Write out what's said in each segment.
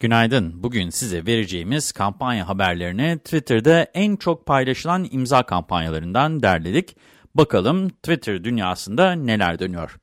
Günaydın. Bugün size vereceğimiz kampanya haberlerini Twitter'da en çok paylaşılan imza kampanyalarından derledik. Bakalım Twitter dünyasında neler dönüyor.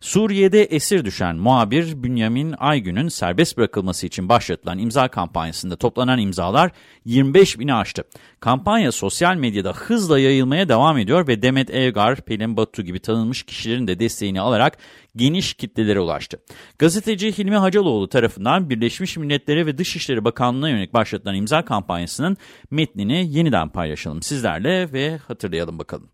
Suriye'de esir düşen muhabir Bünyamin Aygün'ün serbest bırakılması için başlatılan imza kampanyasında toplanan imzalar 25 bini aştı. Kampanya sosyal medyada hızla yayılmaya devam ediyor ve Demet Evgar, Pelin Batu gibi tanınmış kişilerin de desteğini alarak geniş kitlelere ulaştı. Gazeteci Hilmi Hacaloğlu tarafından Birleşmiş Milletler ve Dışişleri Bakanlığı'na yönelik başlatılan imza kampanyasının metnini yeniden paylaşalım sizlerle ve hatırlayalım bakalım.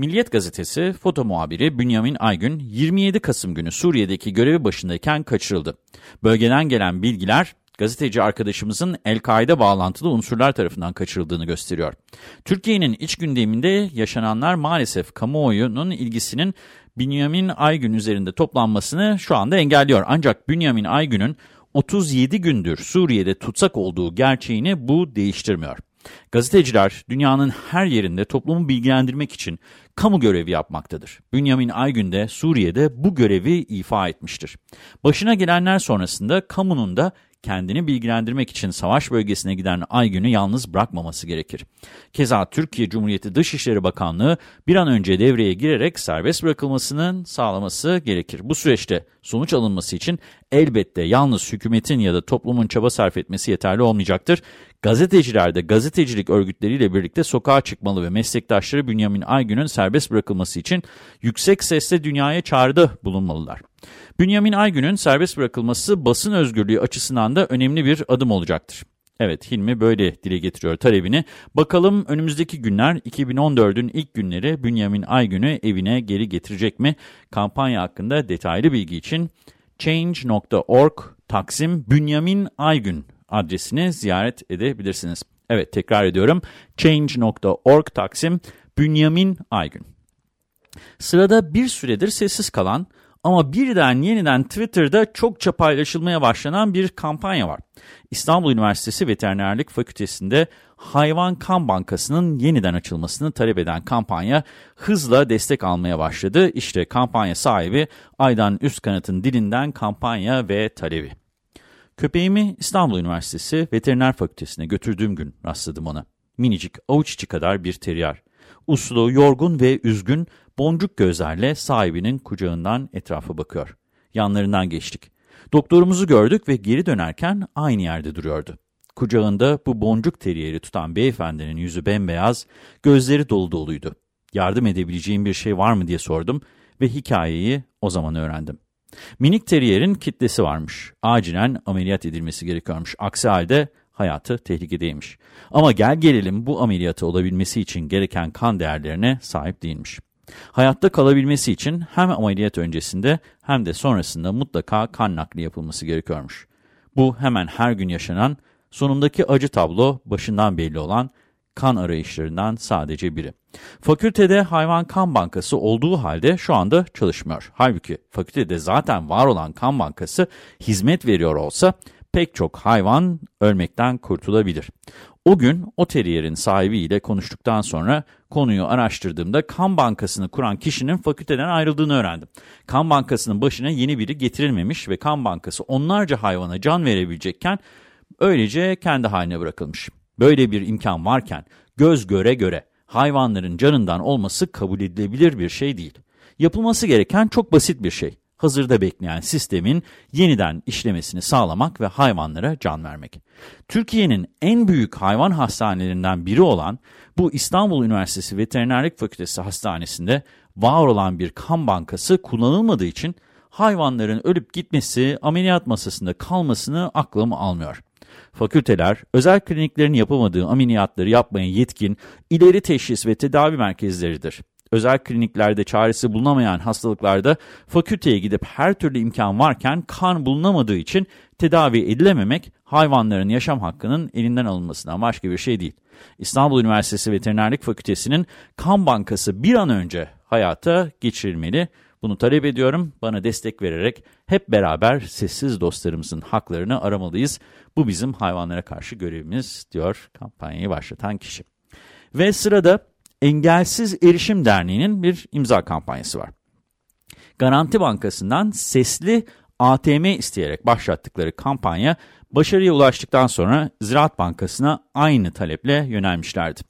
Milliyet gazetesi foto muhabiri Bünyamin Aygün 27 Kasım günü Suriye'deki görevi başındayken kaçırıldı. Bölgeden gelen bilgiler gazeteci arkadaşımızın El-Kaide bağlantılı unsurlar tarafından kaçırıldığını gösteriyor. Türkiye'nin iç gündeminde yaşananlar maalesef kamuoyunun ilgisinin Bünyamin Aygün üzerinde toplanmasını şu anda engelliyor. Ancak Bünyamin Aygün'ün 37 gündür Suriye'de tutsak olduğu gerçeğini bu değiştirmiyor. Gazeteciler dünyanın her yerinde toplumu bilgilendirmek için kamu görevi yapmaktadır. Bünyamin Aygün de Suriye'de bu görevi ifa etmiştir. Başına gelenler sonrasında kamunun da kendini bilgilendirmek için savaş bölgesine giden Aygün'ü yalnız bırakmaması gerekir. Keza Türkiye Cumhuriyeti Dışişleri Bakanlığı bir an önce devreye girerek serbest bırakılmasının sağlaması gerekir. Bu süreçte sonuç alınması için elbette yalnız hükümetin ya da toplumun çaba sarf etmesi yeterli olmayacaktır. Gazeteciler de gazetecilik örgütleriyle birlikte sokağa çıkmalı ve meslektaşları Bünyamin Aygün'ün serbest bırakılması için yüksek sesle dünyaya çağrıda bulunmalılar. Bünyamin Aygün'ün serbest bırakılması basın özgürlüğü açısından da önemli bir adım olacaktır. Evet Hilmi böyle dile getiriyor talebini. Bakalım önümüzdeki günler 2014'ün ilk günleri Bünyamin Aygün'ü evine geri getirecek mi? Kampanya hakkında detaylı bilgi için change.org Taksim Bünyamin Aygün adresini ziyaret edebilirsiniz. Evet tekrar ediyorum change.org Taksim Bünyamin Aygün. Sırada bir süredir sessiz kalan ama birden yeniden Twitter'da çokça paylaşılmaya başlanan bir kampanya var. İstanbul Üniversitesi Veterinerlik Fakültesi'nde Hayvan Kan Bankası'nın yeniden açılmasını talep eden kampanya hızla destek almaya başladı. İşte kampanya sahibi Aydan Üstkanat'ın dilinden kampanya ve talebi. Köpeğimi İstanbul Üniversitesi Veteriner Fakültesi'ne götürdüğüm gün rastladım ona. Minicik avuç içi kadar bir teriyar. Uslu, yorgun ve üzgün boncuk gözlerle sahibinin kucağından etrafa bakıyor. Yanlarından geçtik. Doktorumuzu gördük ve geri dönerken aynı yerde duruyordu. Kucağında bu boncuk teriyeri tutan beyefendinin yüzü bembeyaz, gözleri dolu doluydu. Yardım edebileceğim bir şey var mı diye sordum ve hikayeyi o zaman öğrendim. Minik teriyerin kitlesi varmış. Acilen ameliyat edilmesi gerekiyormuş. Aksi halde hayatı tehlikedeymiş. Ama gel gelelim bu ameliyatı olabilmesi için gereken kan değerlerine sahip değilmiş. Hayatta kalabilmesi için hem ameliyat öncesinde hem de sonrasında mutlaka kan nakli yapılması gerekiyormuş. Bu hemen her gün yaşanan, sonundaki acı tablo başından belli olan kan arayışlarından sadece biri. Fakültede hayvan kan bankası olduğu halde şu anda çalışmıyor. Halbuki fakültede zaten var olan kan bankası hizmet veriyor olsa pek çok hayvan ölmekten kurtulabilir. O gün o teriyerin sahibiyle konuştuktan sonra konuyu araştırdığımda kan bankasını kuran kişinin fakülteden ayrıldığını öğrendim. Kan bankasının başına yeni biri getirilmemiş ve kan bankası onlarca hayvana can verebilecekken öylece kendi haline bırakılmış. Böyle bir imkan varken göz göre göre hayvanların canından olması kabul edilebilir bir şey değil. Yapılması gereken çok basit bir şey. Hazırda bekleyen sistemin yeniden işlemesini sağlamak ve hayvanlara can vermek. Türkiye'nin en büyük hayvan hastanelerinden biri olan bu İstanbul Üniversitesi Veterinerlik Fakültesi Hastanesi'nde var olan bir kan bankası kullanılmadığı için hayvanların ölüp gitmesi, ameliyat masasında kalmasını aklım almıyor. Fakülteler, özel kliniklerin yapamadığı ameliyatları yapmaya yetkin ileri teşhis ve tedavi merkezleridir. Özel kliniklerde çaresi bulunamayan hastalıklarda fakülteye gidip her türlü imkan varken kan bulunamadığı için tedavi edilememek hayvanların yaşam hakkının elinden alınmasından başka bir şey değil. İstanbul Üniversitesi Veterinerlik Fakültesi'nin kan bankası bir an önce hayata geçirilmeli. Bunu talep ediyorum. Bana destek vererek hep beraber sessiz dostlarımızın haklarını aramalıyız. Bu bizim hayvanlara karşı görevimiz diyor kampanyayı başlatan kişi. Ve sırada Engelsiz Erişim Derneği'nin bir imza kampanyası var. Garanti Bankası'ndan sesli ATM isteyerek başlattıkları kampanya başarıya ulaştıktan sonra Ziraat Bankası'na aynı taleple yönelmişlerdi.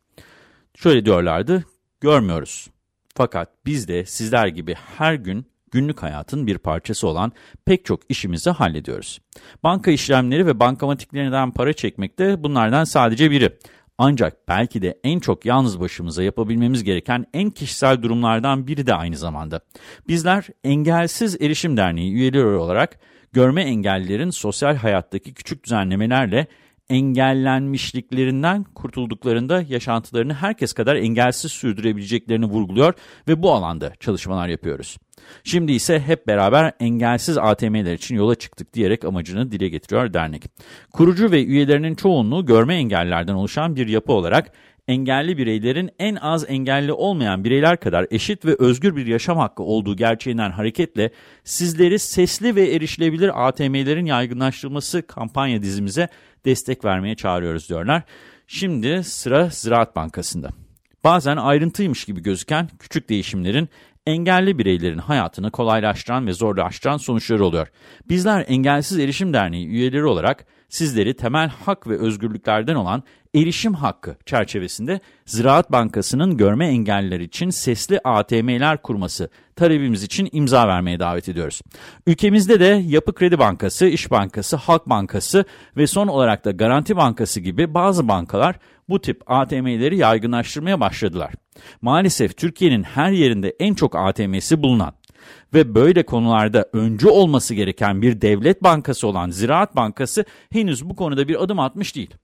Şöyle diyorlardı, görmüyoruz. Fakat biz de sizler gibi her gün günlük hayatın bir parçası olan pek çok işimizi hallediyoruz. Banka işlemleri ve bankamatiklerinden para çekmek de bunlardan sadece biri. Ancak belki de en çok yalnız başımıza yapabilmemiz gereken en kişisel durumlardan biri de aynı zamanda. Bizler Engelsiz Erişim Derneği üyeleri olarak görme engellilerin sosyal hayattaki küçük düzenlemelerle engellenmişliklerinden kurtulduklarında yaşantılarını herkes kadar engelsiz sürdürebileceklerini vurguluyor ve bu alanda çalışmalar yapıyoruz. Şimdi ise hep beraber engelsiz ATM'ler için yola çıktık diyerek amacını dile getiriyor dernek. Kurucu ve üyelerinin çoğunluğu görme engellerden oluşan bir yapı olarak engelli bireylerin en az engelli olmayan bireyler kadar eşit ve özgür bir yaşam hakkı olduğu gerçeğinden hareketle sizleri sesli ve erişilebilir ATM'lerin yaygınlaştırılması kampanya dizimize destek vermeye çağırıyoruz diyorlar. Şimdi sıra Ziraat Bankası'nda. Bazen ayrıntıymış gibi gözüken küçük değişimlerin engelli bireylerin hayatını kolaylaştıran ve zorlaştıran sonuçları oluyor. Bizler Engelsiz Erişim Derneği üyeleri olarak sizleri temel hak ve özgürlüklerden olan erişim hakkı çerçevesinde Ziraat Bankası'nın görme engelliler için sesli ATM'ler kurması talebimiz için imza vermeye davet ediyoruz. Ülkemizde de Yapı Kredi Bankası, İş Bankası, Halk Bankası ve son olarak da Garanti Bankası gibi bazı bankalar bu tip ATM'leri yaygınlaştırmaya başladılar. Maalesef Türkiye'nin her yerinde en çok ATM'si bulunan ve böyle konularda öncü olması gereken bir devlet bankası olan Ziraat Bankası henüz bu konuda bir adım atmış değil.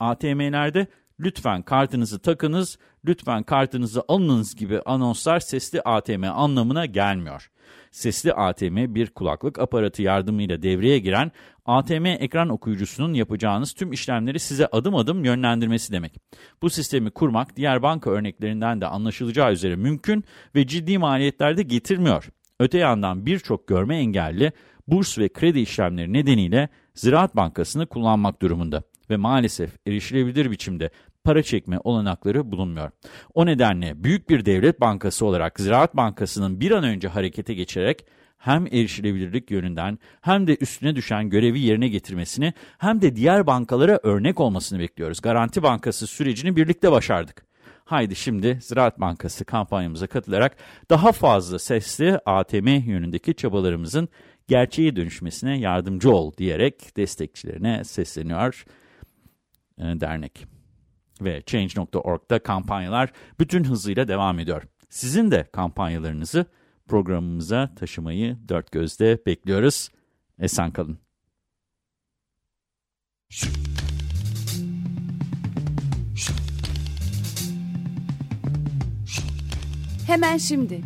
ATM'lerde lütfen kartınızı takınız, lütfen kartınızı alınız gibi anonslar sesli ATM anlamına gelmiyor. Sesli ATM bir kulaklık aparatı yardımıyla devreye giren ATM ekran okuyucusunun yapacağınız tüm işlemleri size adım adım yönlendirmesi demek. Bu sistemi kurmak diğer banka örneklerinden de anlaşılacağı üzere mümkün ve ciddi maliyetlerde getirmiyor. Öte yandan birçok görme engelli burs ve kredi işlemleri nedeniyle Ziraat Bankası'nı kullanmak durumunda ve maalesef erişilebilir biçimde para çekme olanakları bulunmuyor. O nedenle büyük bir devlet bankası olarak Ziraat Bankası'nın bir an önce harekete geçerek hem erişilebilirlik yönünden hem de üstüne düşen görevi yerine getirmesini hem de diğer bankalara örnek olmasını bekliyoruz. Garanti Bankası sürecini birlikte başardık. Haydi şimdi Ziraat Bankası kampanyamıza katılarak daha fazla sesli ATM yönündeki çabalarımızın gerçeğe dönüşmesine yardımcı ol diyerek destekçilerine sesleniyor dernek. Ve Change.org'da kampanyalar bütün hızıyla devam ediyor. Sizin de kampanyalarınızı programımıza taşımayı dört gözle bekliyoruz. Esen kalın. Hemen şimdi.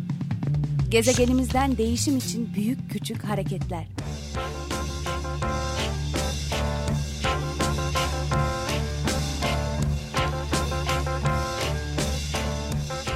Gezegenimizden değişim için büyük küçük hareketler.